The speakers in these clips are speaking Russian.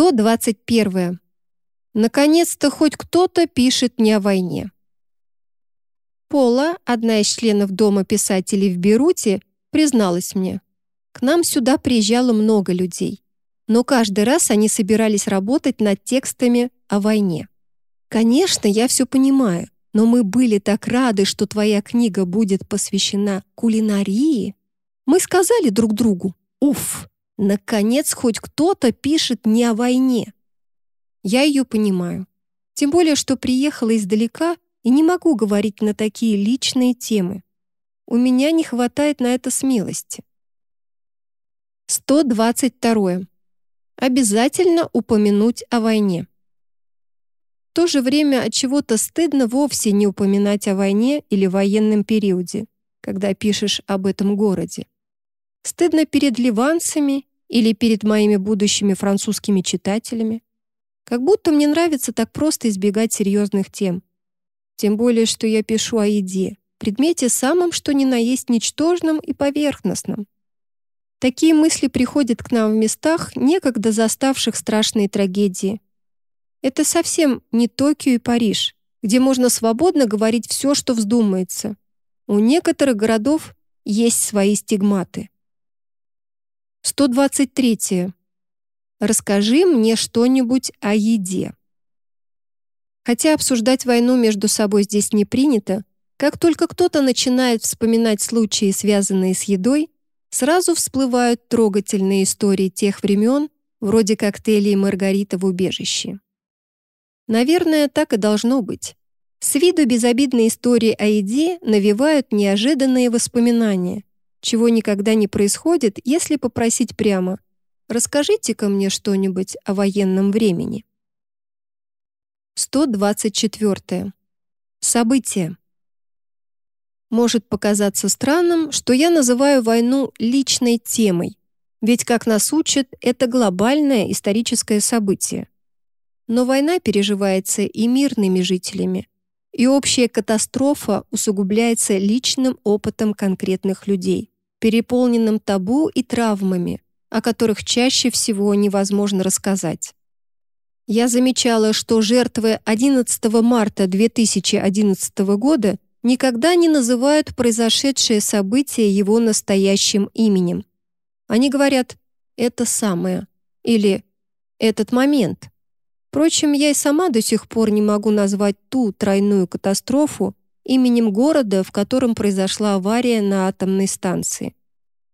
121. Наконец-то хоть кто-то пишет не о войне. Пола, одна из членов Дома писателей в Беруте, призналась мне. К нам сюда приезжало много людей, но каждый раз они собирались работать над текстами о войне. Конечно, я все понимаю, но мы были так рады, что твоя книга будет посвящена кулинарии. Мы сказали друг другу «Уф, наконец хоть кто-то пишет не о войне». Я ее понимаю. Тем более, что приехала издалека и не могу говорить на такие личные темы. У меня не хватает на это смелости. 122. Обязательно упомянуть о войне. В то же время от чего-то стыдно вовсе не упоминать о войне или военном периоде, когда пишешь об этом городе. Стыдно перед ливанцами или перед моими будущими французскими читателями. Как будто мне нравится так просто избегать серьезных тем. Тем более, что я пишу о еде, предмете самом что ни на есть ничтожном и поверхностном. Такие мысли приходят к нам в местах, некогда заставших страшные трагедии. Это совсем не Токио и Париж, где можно свободно говорить все, что вздумается. У некоторых городов есть свои стигматы. 123. Расскажи мне что-нибудь о еде. Хотя обсуждать войну между собой здесь не принято, как только кто-то начинает вспоминать случаи, связанные с едой, сразу всплывают трогательные истории тех времен, вроде коктейлей Маргарита в убежище. Наверное, так и должно быть. С виду безобидные истории о еде навевают неожиданные воспоминания, чего никогда не происходит, если попросить прямо «Расскажите-ка мне что-нибудь о военном времени». 124. События. Может показаться странным, что я называю войну личной темой, ведь, как нас учат, это глобальное историческое событие. Но война переживается и мирными жителями, и общая катастрофа усугубляется личным опытом конкретных людей, переполненным табу и травмами, о которых чаще всего невозможно рассказать. Я замечала, что жертвы 11 марта 2011 года никогда не называют произошедшее событие его настоящим именем. Они говорят «это самое» или «этот момент». Впрочем, я и сама до сих пор не могу назвать ту тройную катастрофу именем города, в котором произошла авария на атомной станции.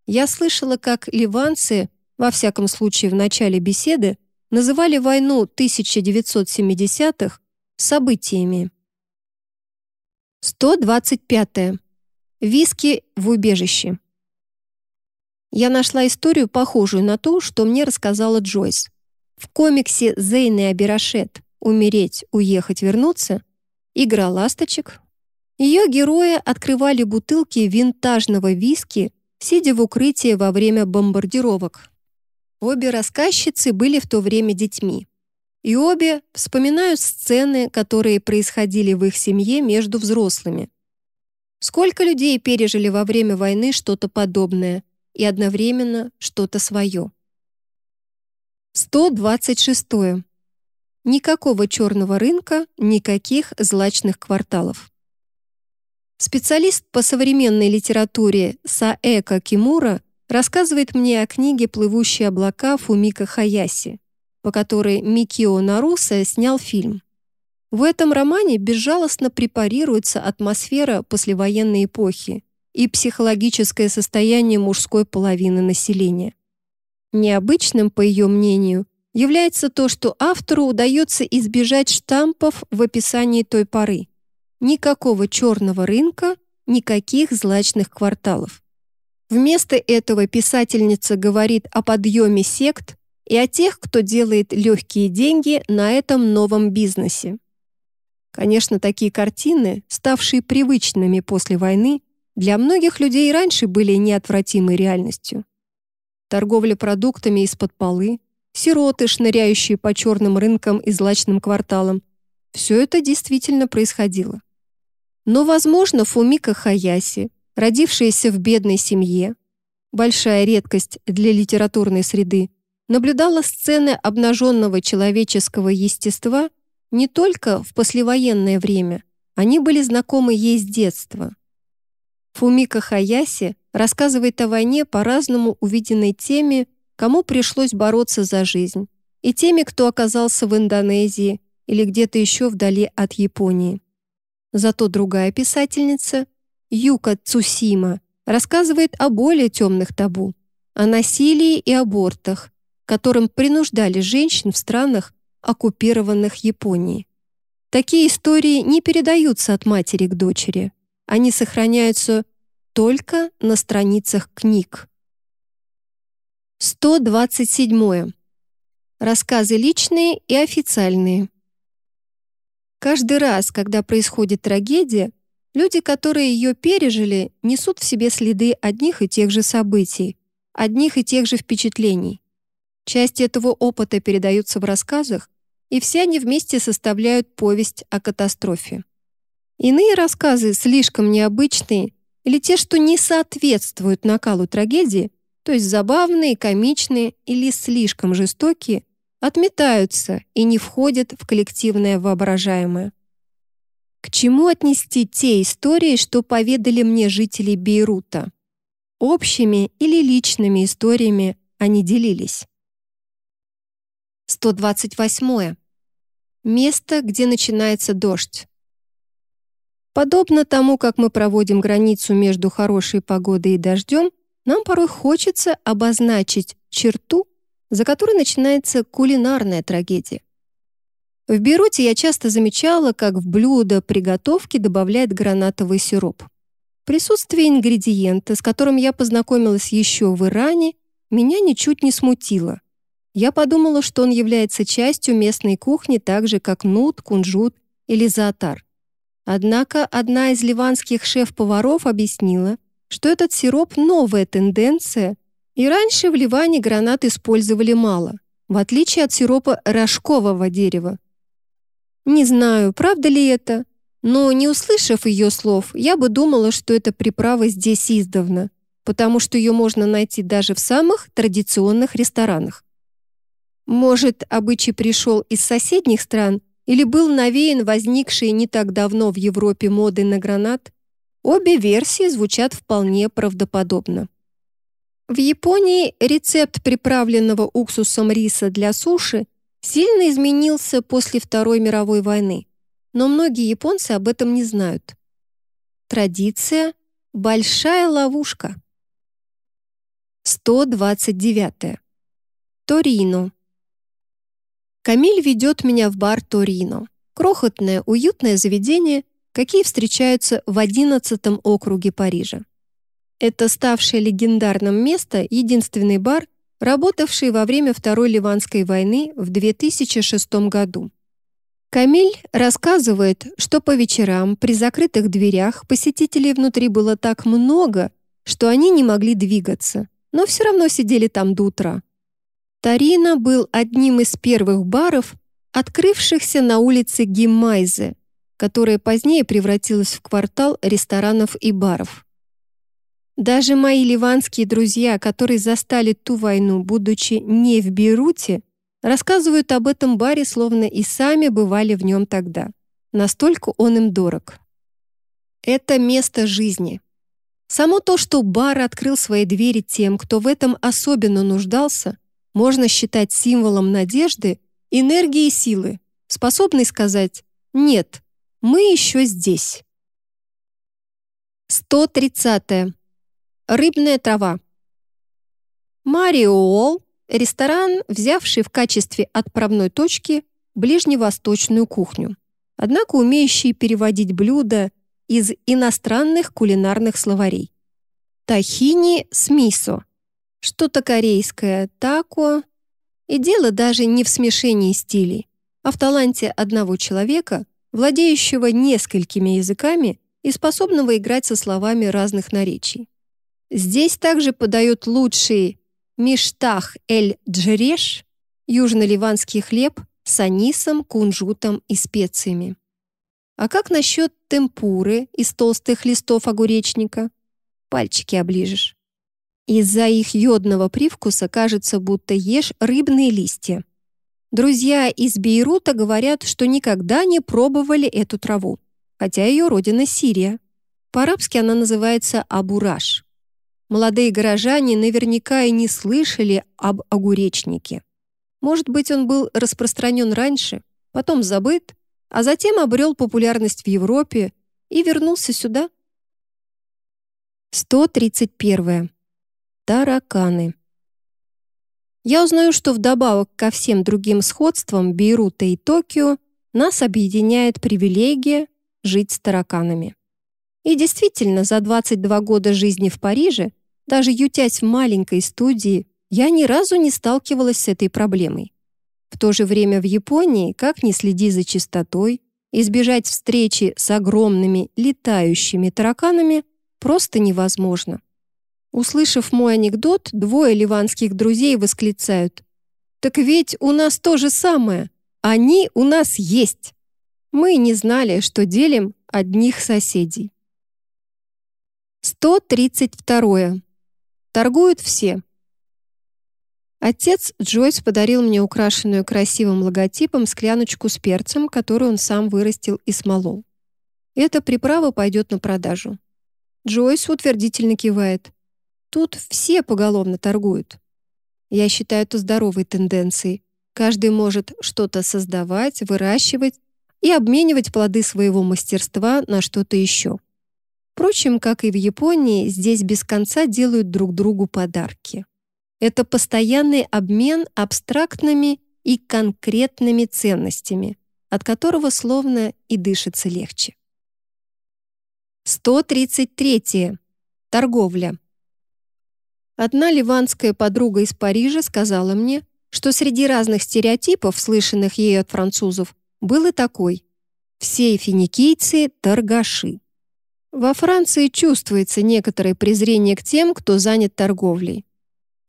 Я слышала, как ливанцы, во всяком случае в начале беседы, называли войну 1970-х событиями. 125. -е. Виски в убежище. Я нашла историю, похожую на ту, что мне рассказала Джойс. В комиксе Зейны Абирашет «Умереть, уехать, вернуться» «Игра ласточек» ее герои открывали бутылки винтажного виски, сидя в укрытии во время бомбардировок. Обе рассказчицы были в то время детьми. И обе вспоминают сцены, которые происходили в их семье между взрослыми. Сколько людей пережили во время войны что-то подобное и одновременно что-то свое. 126. Никакого черного рынка, никаких злачных кварталов. Специалист по современной литературе Саэка Кимура рассказывает мне о книге «Плывущие облака» Фумика Хаяси по которой Микио Наруса снял фильм. В этом романе безжалостно препарируется атмосфера послевоенной эпохи и психологическое состояние мужской половины населения. Необычным, по ее мнению, является то, что автору удается избежать штампов в описании той поры. Никакого черного рынка, никаких злачных кварталов. Вместо этого писательница говорит о подъеме сект, и о тех, кто делает легкие деньги на этом новом бизнесе. Конечно, такие картины, ставшие привычными после войны, для многих людей раньше были неотвратимой реальностью. Торговля продуктами из-под полы, сироты, шныряющие по черным рынкам и злачным кварталам – все это действительно происходило. Но, возможно, Фумика Хаяси, родившаяся в бедной семье, большая редкость для литературной среды, наблюдала сцены обнаженного человеческого естества не только в послевоенное время, они были знакомы ей с детства. Фумика Хаяси рассказывает о войне по-разному увиденной теме, кому пришлось бороться за жизнь, и теми, кто оказался в Индонезии или где-то еще вдали от Японии. Зато другая писательница, Юка Цусима, рассказывает о более темных табу, о насилии и абортах, которым принуждали женщин в странах, оккупированных Японией. Такие истории не передаются от матери к дочери. Они сохраняются только на страницах книг. 127. Рассказы личные и официальные. Каждый раз, когда происходит трагедия, люди, которые ее пережили, несут в себе следы одних и тех же событий, одних и тех же впечатлений. Часть этого опыта передаются в рассказах, и все они вместе составляют повесть о катастрофе. Иные рассказы слишком необычные или те, что не соответствуют накалу трагедии, то есть забавные, комичные или слишком жестокие, отметаются и не входят в коллективное воображаемое. К чему отнести те истории, что поведали мне жители Бейрута? Общими или личными историями они делились. 128. Место, где начинается дождь. Подобно тому, как мы проводим границу между хорошей погодой и дождем, нам порой хочется обозначить черту, за которой начинается кулинарная трагедия. В Беруте я часто замечала, как в блюдо приготовки добавляют гранатовый сироп. Присутствие ингредиента, с которым я познакомилась еще в Иране, меня ничуть не смутило. Я подумала, что он является частью местной кухни так же, как нут, кунжут или заатар. Однако одна из ливанских шеф-поваров объяснила, что этот сироп — новая тенденция, и раньше в Ливане гранат использовали мало, в отличие от сиропа рожкового дерева. Не знаю, правда ли это, но, не услышав ее слов, я бы думала, что эта приправа здесь издавна, потому что ее можно найти даже в самых традиционных ресторанах. Может, обычай пришел из соседних стран или был навеян возникшей не так давно в Европе моды на гранат? Обе версии звучат вполне правдоподобно. В Японии рецепт приправленного уксусом риса для суши сильно изменился после Второй мировой войны, но многие японцы об этом не знают. Традиция – большая ловушка. 129. Торино. Камиль ведет меня в бар «Торино». Крохотное, уютное заведение, какие встречаются в 11 округе Парижа. Это ставшее легендарным место единственный бар, работавший во время Второй Ливанской войны в 2006 году. Камиль рассказывает, что по вечерам при закрытых дверях посетителей внутри было так много, что они не могли двигаться, но все равно сидели там до утра. Тарина был одним из первых баров, открывшихся на улице Гиммайзе, которая позднее превратилась в квартал ресторанов и баров. Даже мои ливанские друзья, которые застали ту войну, будучи не в Бейруте, рассказывают об этом баре, словно и сами бывали в нем тогда. Настолько он им дорог. Это место жизни. Само то, что бар открыл свои двери тем, кто в этом особенно нуждался, можно считать символом надежды, энергии и силы, способной сказать «нет, мы еще здесь». 130. -е. Рыбная трава. Мариол – ресторан, взявший в качестве отправной точки ближневосточную кухню, однако умеющий переводить блюда из иностранных кулинарных словарей. Тахини с мисо что-то корейское, тако. И дело даже не в смешении стилей, а в таланте одного человека, владеющего несколькими языками и способного играть со словами разных наречий. Здесь также подают лучший миштах эль-джереш, южно-ливанский хлеб с анисом, кунжутом и специями. А как насчет темпуры из толстых листов огуречника? Пальчики оближешь. Из-за их йодного привкуса кажется, будто ешь рыбные листья. Друзья из Бейрута говорят, что никогда не пробовали эту траву, хотя ее родина Сирия. По-арабски она называется абураж. Молодые горожане наверняка и не слышали об огуречнике. Может быть, он был распространен раньше, потом забыт, а затем обрел популярность в Европе и вернулся сюда. 131. Тараканы. Я узнаю, что вдобавок ко всем другим сходствам Бейрута и Токио нас объединяет привилегия жить с тараканами. И действительно, за 22 года жизни в Париже, даже ютясь в маленькой студии, я ни разу не сталкивалась с этой проблемой. В то же время в Японии, как ни следи за чистотой, избежать встречи с огромными летающими тараканами просто невозможно. Услышав мой анекдот, двое ливанских друзей восклицают. «Так ведь у нас то же самое. Они у нас есть. Мы не знали, что делим одних соседей». 132. Торгуют все. Отец Джойс подарил мне украшенную красивым логотипом скляночку с перцем, которую он сам вырастил и смолол. Эта приправа пойдет на продажу. Джойс утвердительно кивает. Тут все поголовно торгуют. Я считаю это здоровой тенденцией. Каждый может что-то создавать, выращивать и обменивать плоды своего мастерства на что-то еще. Впрочем, как и в Японии, здесь без конца делают друг другу подарки. Это постоянный обмен абстрактными и конкретными ценностями, от которого словно и дышится легче. 133. Торговля. Одна ливанская подруга из Парижа сказала мне, что среди разных стереотипов, слышанных ей от французов, был и такой. Все финикийцы — торгаши. Во Франции чувствуется некоторое презрение к тем, кто занят торговлей.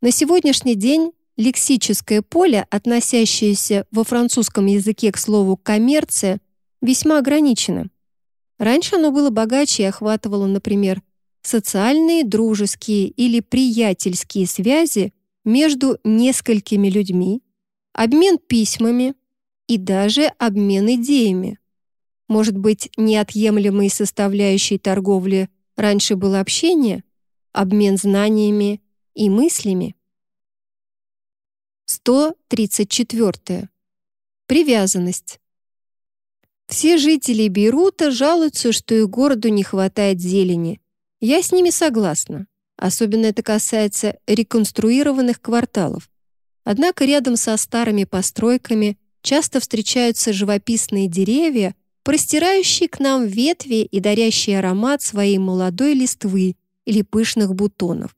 На сегодняшний день лексическое поле, относящееся во французском языке к слову «коммерция», весьма ограничено. Раньше оно было богаче и охватывало, например, социальные, дружеские или приятельские связи между несколькими людьми, обмен письмами и даже обмен идеями. Может быть, неотъемлемой составляющей торговли раньше было общение, обмен знаниями и мыслями. 134. Привязанность. Все жители Бейрута жалуются, что их городу не хватает зелени. Я с ними согласна. Особенно это касается реконструированных кварталов. Однако рядом со старыми постройками часто встречаются живописные деревья, простирающие к нам ветви и дарящие аромат своей молодой листвы или пышных бутонов.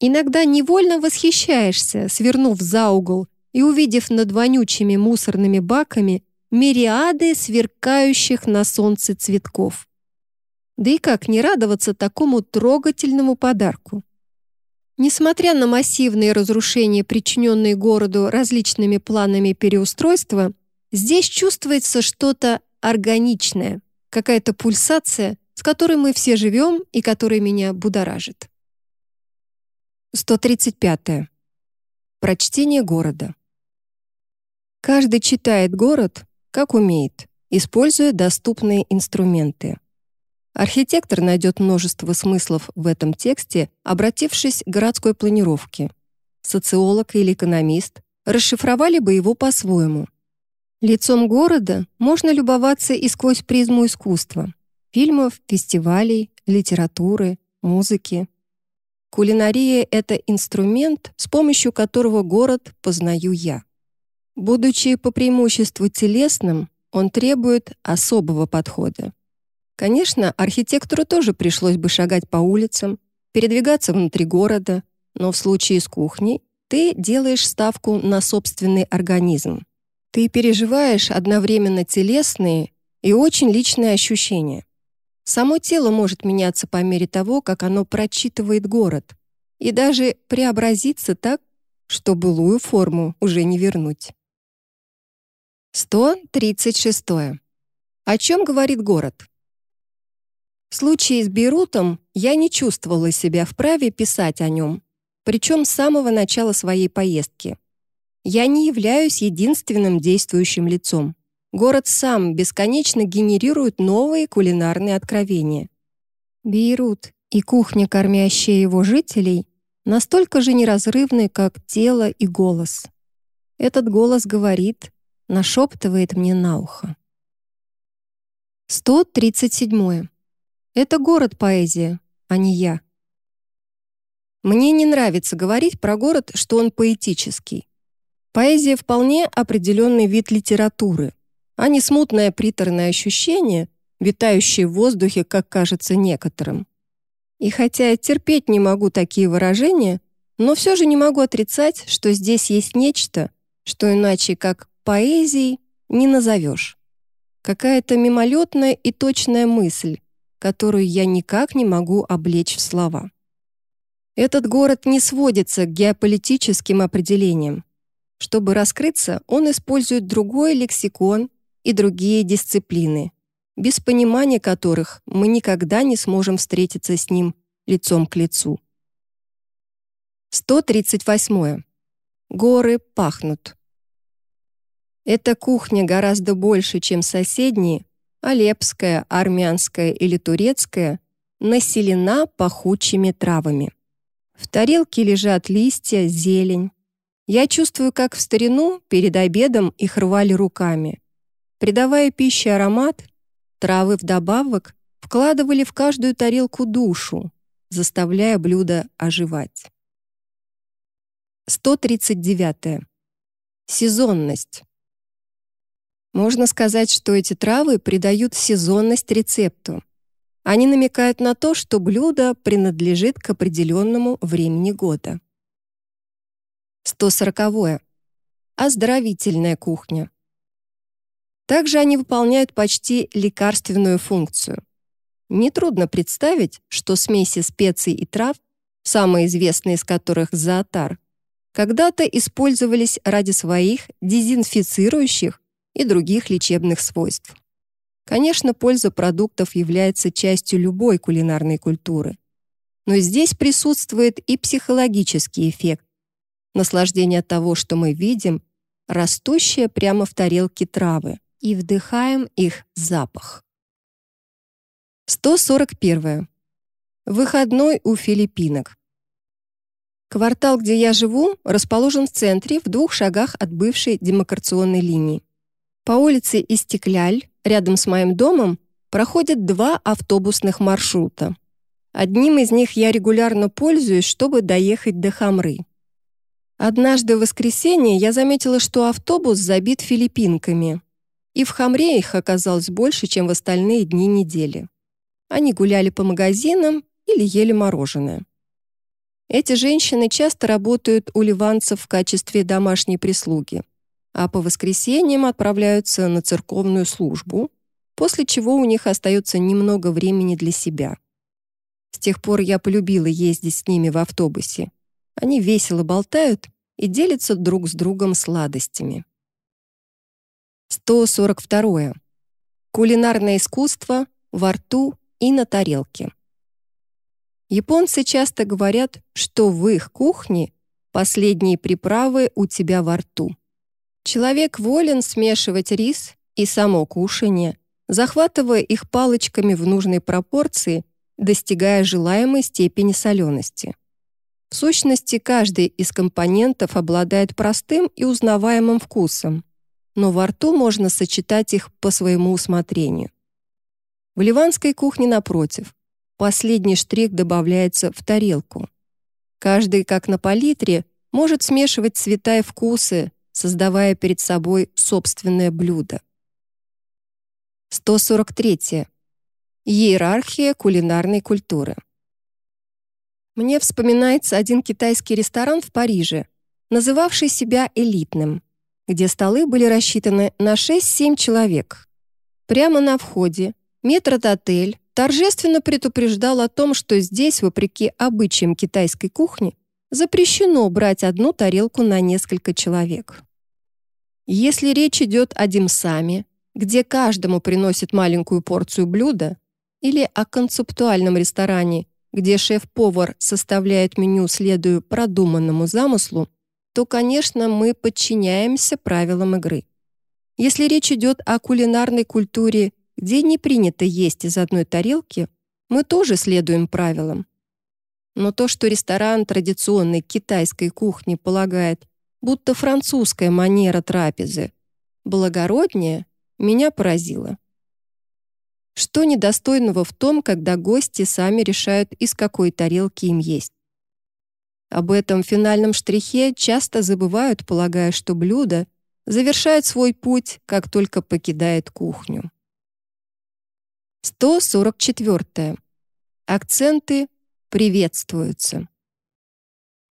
Иногда невольно восхищаешься, свернув за угол и увидев над вонючими мусорными баками мириады сверкающих на солнце цветков. Да и как не радоваться такому трогательному подарку? Несмотря на массивные разрушения, причиненные городу различными планами переустройства, здесь чувствуется что-то органичное, какая-то пульсация, с которой мы все живем и которая меня будоражит. 135. Прочтение города. Каждый читает город, как умеет, используя доступные инструменты. Архитектор найдет множество смыслов в этом тексте, обратившись к городской планировке. Социолог или экономист расшифровали бы его по-своему. Лицом города можно любоваться и сквозь призму искусства, фильмов, фестивалей, литературы, музыки. Кулинария — это инструмент, с помощью которого город познаю я. Будучи по преимуществу телесным, он требует особого подхода. Конечно, архитектору тоже пришлось бы шагать по улицам, передвигаться внутри города, но в случае с кухней ты делаешь ставку на собственный организм. Ты переживаешь одновременно телесные и очень личные ощущения. Само тело может меняться по мере того, как оно прочитывает город, и даже преобразиться так, что былую форму уже не вернуть. 136. О чем говорит город? В случае с Бейрутом я не чувствовала себя вправе писать о нем. причем с самого начала своей поездки. Я не являюсь единственным действующим лицом. Город сам бесконечно генерирует новые кулинарные откровения. Бейрут и кухня, кормящая его жителей, настолько же неразрывны, как тело и голос. Этот голос говорит, нашептывает мне на ухо. 137. Это город-поэзия, а не я. Мне не нравится говорить про город, что он поэтический. Поэзия вполне определенный вид литературы, а не смутное приторное ощущение, витающее в воздухе, как кажется некоторым. И хотя я терпеть не могу такие выражения, но все же не могу отрицать, что здесь есть нечто, что иначе как поэзией не назовешь. Какая-то мимолетная и точная мысль, которую я никак не могу облечь в слова. Этот город не сводится к геополитическим определениям. Чтобы раскрыться, он использует другой лексикон и другие дисциплины, без понимания которых мы никогда не сможем встретиться с ним лицом к лицу. 138. Горы пахнут. Эта кухня гораздо больше, чем соседние, Алепская, армянская или турецкая, населена пахучими травами. В тарелке лежат листья, зелень, я чувствую, как в старину перед обедом их рвали руками. Придавая пище аромат, травы вдобавок вкладывали в каждую тарелку душу, заставляя блюдо оживать. 139. Сезонность. Можно сказать, что эти травы придают сезонность рецепту. Они намекают на то, что блюдо принадлежит к определенному времени года. 140. -е. Оздоровительная кухня. Также они выполняют почти лекарственную функцию. Нетрудно представить, что смеси специй и трав, самые известные из которых зоотар, когда-то использовались ради своих дезинфицирующих и других лечебных свойств. Конечно, польза продуктов является частью любой кулинарной культуры. Но здесь присутствует и психологический эффект, наслаждение от того, что мы видим, растущие прямо в тарелке травы, и вдыхаем их запах. 141. Выходной у филиппинок. Квартал, где я живу, расположен в центре, в двух шагах от бывшей демаркационной линии. По улице Истекляль, рядом с моим домом, проходят два автобусных маршрута. Одним из них я регулярно пользуюсь, чтобы доехать до Хамры. Однажды в воскресенье я заметила, что автобус забит филиппинками, и в Хамре их оказалось больше, чем в остальные дни недели. Они гуляли по магазинам или ели мороженое. Эти женщины часто работают у ливанцев в качестве домашней прислуги, а по воскресеньям отправляются на церковную службу, после чего у них остается немного времени для себя. С тех пор я полюбила ездить с ними в автобусе. Они весело болтают и делятся друг с другом сладостями. 142. Кулинарное искусство во рту и на тарелке. Японцы часто говорят, что в их кухне последние приправы у тебя во рту. Человек волен смешивать рис и само кушание, захватывая их палочками в нужной пропорции, достигая желаемой степени солености. В сущности, каждый из компонентов обладает простым и узнаваемым вкусом, но во рту можно сочетать их по своему усмотрению. В ливанской кухне, напротив, последний штрих добавляется в тарелку. Каждый, как на палитре, может смешивать цвета и вкусы, создавая перед собой собственное блюдо. 143. Иерархия кулинарной культуры. Мне вспоминается один китайский ресторан в Париже, называвший себя элитным, где столы были рассчитаны на 6-7 человек. Прямо на входе метрдотель торжественно предупреждал о том, что здесь, вопреки обычаям китайской кухни, запрещено брать одну тарелку на несколько человек. Если речь идет о димсаме, где каждому приносят маленькую порцию блюда, или о концептуальном ресторане, где шеф-повар составляет меню, следуя продуманному замыслу, то, конечно, мы подчиняемся правилам игры. Если речь идет о кулинарной культуре, где не принято есть из одной тарелки, мы тоже следуем правилам. Но то, что ресторан традиционной китайской кухни полагает, будто французская манера трапезы благороднее, меня поразило. Что недостойного в том, когда гости сами решают, из какой тарелки им есть? Об этом финальном штрихе часто забывают, полагая, что блюдо завершает свой путь, как только покидает кухню. 144. Акценты приветствуются.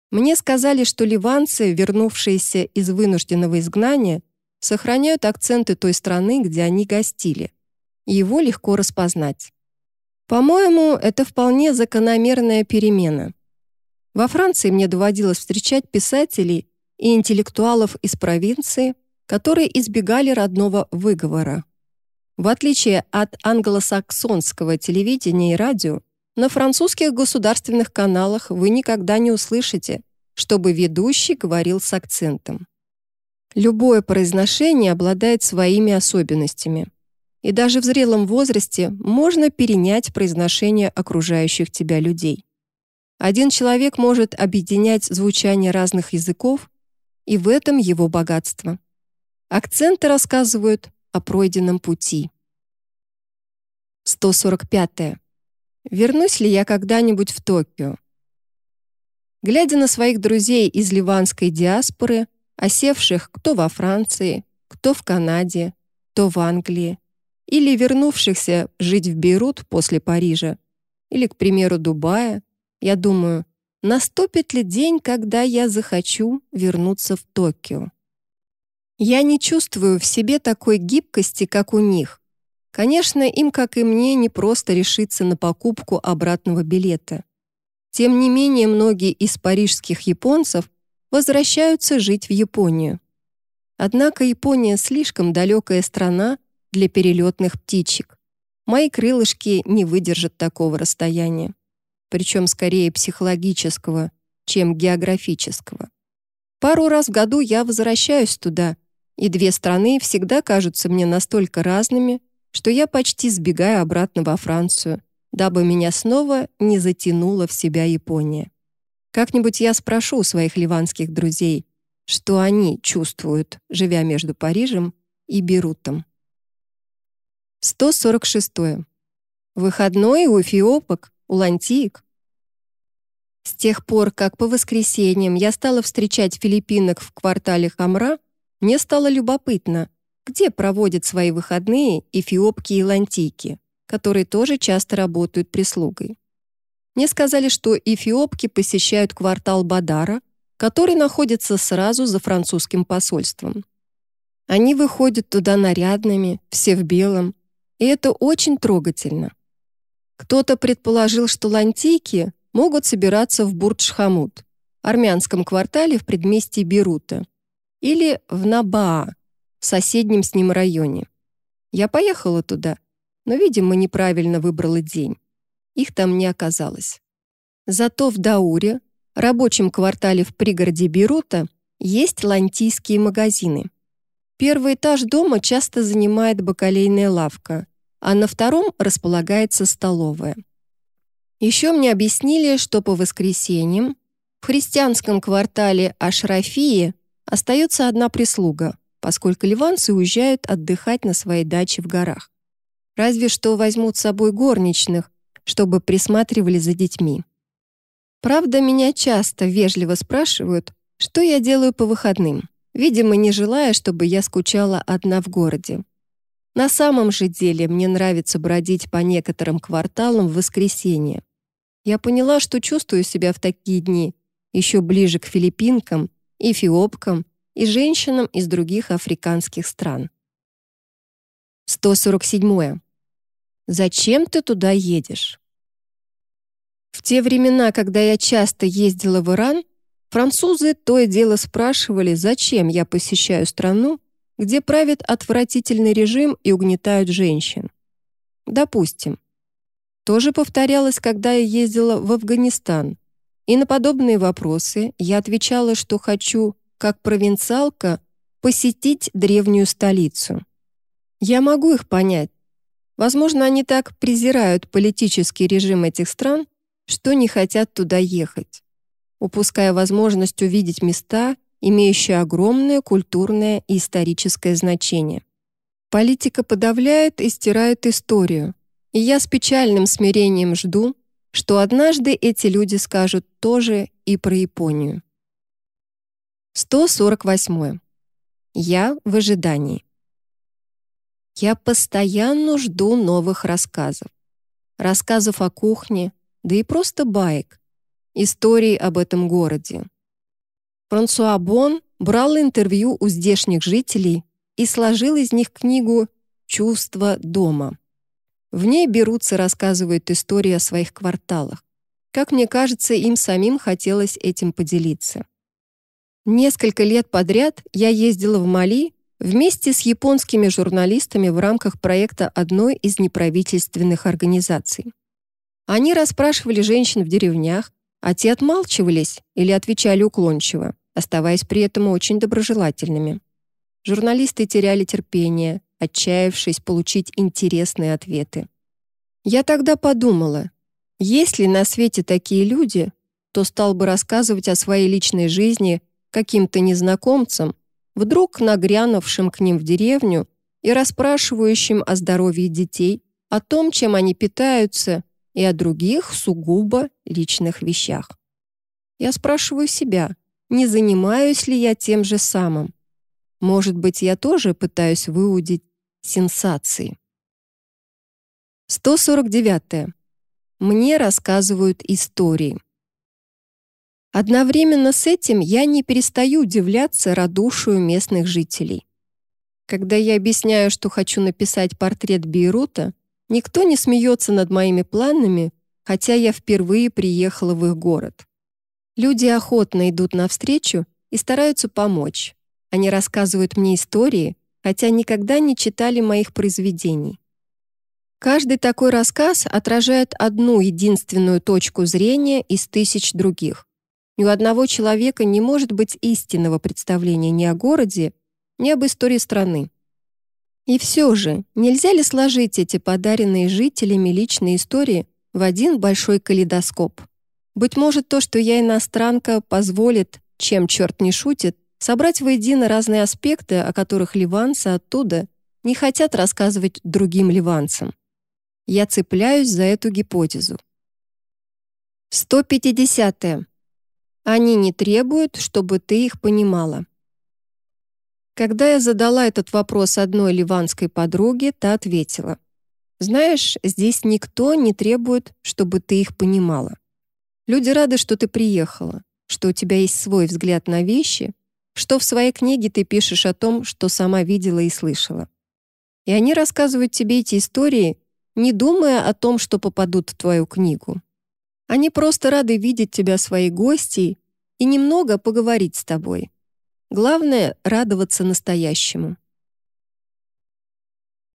Мне сказали, что ливанцы, вернувшиеся из вынужденного изгнания, сохраняют акценты той страны, где они гостили его легко распознать. По-моему, это вполне закономерная перемена. Во Франции мне доводилось встречать писателей и интеллектуалов из провинции, которые избегали родного выговора. В отличие от англосаксонского телевидения и радио, на французских государственных каналах вы никогда не услышите, чтобы ведущий говорил с акцентом. Любое произношение обладает своими особенностями и даже в зрелом возрасте можно перенять произношение окружающих тебя людей. Один человек может объединять звучание разных языков, и в этом его богатство. Акценты рассказывают о пройденном пути. 145. -е. Вернусь ли я когда-нибудь в Токио? Глядя на своих друзей из ливанской диаспоры, осевших кто во Франции, кто в Канаде, кто в Англии, или вернувшихся жить в Бейрут после Парижа, или, к примеру, Дубая, я думаю, наступит ли день, когда я захочу вернуться в Токио. Я не чувствую в себе такой гибкости, как у них. Конечно, им, как и мне, не просто решиться на покупку обратного билета. Тем не менее, многие из парижских японцев возвращаются жить в Японию. Однако Япония слишком далекая страна, для перелетных птичек. Мои крылышки не выдержат такого расстояния, причем скорее психологического, чем географического. Пару раз в году я возвращаюсь туда, и две страны всегда кажутся мне настолько разными, что я почти сбегаю обратно во Францию, дабы меня снова не затянула в себя Япония. Как-нибудь я спрошу у своих ливанских друзей, что они чувствуют, живя между Парижем и Берутом. 146. Выходной у эфиопок, у лантиек. С тех пор, как по воскресеньям я стала встречать филиппинок в квартале Хамра, мне стало любопытно, где проводят свои выходные эфиопки и лантийки, которые тоже часто работают прислугой. Мне сказали, что эфиопки посещают квартал Бадара, который находится сразу за французским посольством. Они выходят туда нарядными, все в белом, и это очень трогательно. Кто-то предположил, что лантийки могут собираться в Бурдж-Хамуд, армянском квартале в предместье Бейрута, или в Набаа, в соседнем с ним районе. Я поехала туда, но, видимо, неправильно выбрала день. Их там не оказалось. Зато в Дауре, рабочем квартале в пригороде Бейрута, есть лантийские магазины. Первый этаж дома часто занимает бакалейная лавка, а на втором располагается столовая. Еще мне объяснили, что по воскресеньям в христианском квартале Ашрафии остается одна прислуга, поскольку ливанцы уезжают отдыхать на своей даче в горах. Разве что возьмут с собой горничных, чтобы присматривали за детьми. Правда, меня часто вежливо спрашивают, что я делаю по выходным, видимо, не желая, чтобы я скучала одна в городе. На самом же деле мне нравится бродить по некоторым кварталам в воскресенье. Я поняла, что чувствую себя в такие дни еще ближе к филиппинкам, эфиопкам и женщинам из других африканских стран. 147. Зачем ты туда едешь? В те времена, когда я часто ездила в Иран, французы то и дело спрашивали, зачем я посещаю страну, где правит отвратительный режим и угнетают женщин. Допустим. Тоже повторялось, когда я ездила в Афганистан. И на подобные вопросы я отвечала, что хочу, как провинциалка, посетить древнюю столицу. Я могу их понять. Возможно, они так презирают политический режим этих стран, что не хотят туда ехать, упуская возможность увидеть места, имеющие огромное культурное и историческое значение. Политика подавляет и стирает историю, и я с печальным смирением жду, что однажды эти люди скажут тоже и про Японию. 148. Я в ожидании. Я постоянно жду новых рассказов. Рассказов о кухне, да и просто баек. Историй об этом городе. Франсуа Бон брал интервью у здешних жителей и сложил из них книгу «Чувство дома». В ней берутся рассказывают истории о своих кварталах. Как мне кажется, им самим хотелось этим поделиться. Несколько лет подряд я ездила в Мали вместе с японскими журналистами в рамках проекта одной из неправительственных организаций. Они расспрашивали женщин в деревнях, а те отмалчивались или отвечали уклончиво, оставаясь при этом очень доброжелательными. Журналисты теряли терпение, отчаявшись получить интересные ответы. Я тогда подумала, есть ли на свете такие люди, кто стал бы рассказывать о своей личной жизни каким-то незнакомцам, вдруг нагрянувшим к ним в деревню и расспрашивающим о здоровье детей, о том, чем они питаются, и о других сугубо личных вещах. Я спрашиваю себя, не занимаюсь ли я тем же самым? Может быть, я тоже пытаюсь выудить сенсации. 149. Мне рассказывают истории. Одновременно с этим я не перестаю удивляться радушию местных жителей. Когда я объясняю, что хочу написать портрет Бейрута, никто не смеется над моими планами, хотя я впервые приехала в их город. Люди охотно идут навстречу и стараются помочь. Они рассказывают мне истории, хотя никогда не читали моих произведений. Каждый такой рассказ отражает одну единственную точку зрения из тысяч других. Ни у одного человека не может быть истинного представления ни о городе, ни об истории страны. И все же, нельзя ли сложить эти подаренные жителями личные истории в один большой калейдоскоп? Быть может, то, что я иностранка, позволит, чем черт не шутит, собрать воедино разные аспекты, о которых ливанцы оттуда не хотят рассказывать другим ливанцам. Я цепляюсь за эту гипотезу. 150. -е. Они не требуют, чтобы ты их понимала. Когда я задала этот вопрос одной ливанской подруге, та ответила: "Знаешь, здесь никто не требует, чтобы ты их понимала. Люди рады, что ты приехала, что у тебя есть свой взгляд на вещи, что в своей книге ты пишешь о том, что сама видела и слышала. И они рассказывают тебе эти истории, не думая о том, что попадут в твою книгу. Они просто рады видеть тебя своей гостьей и немного поговорить с тобой. Главное — радоваться настоящему.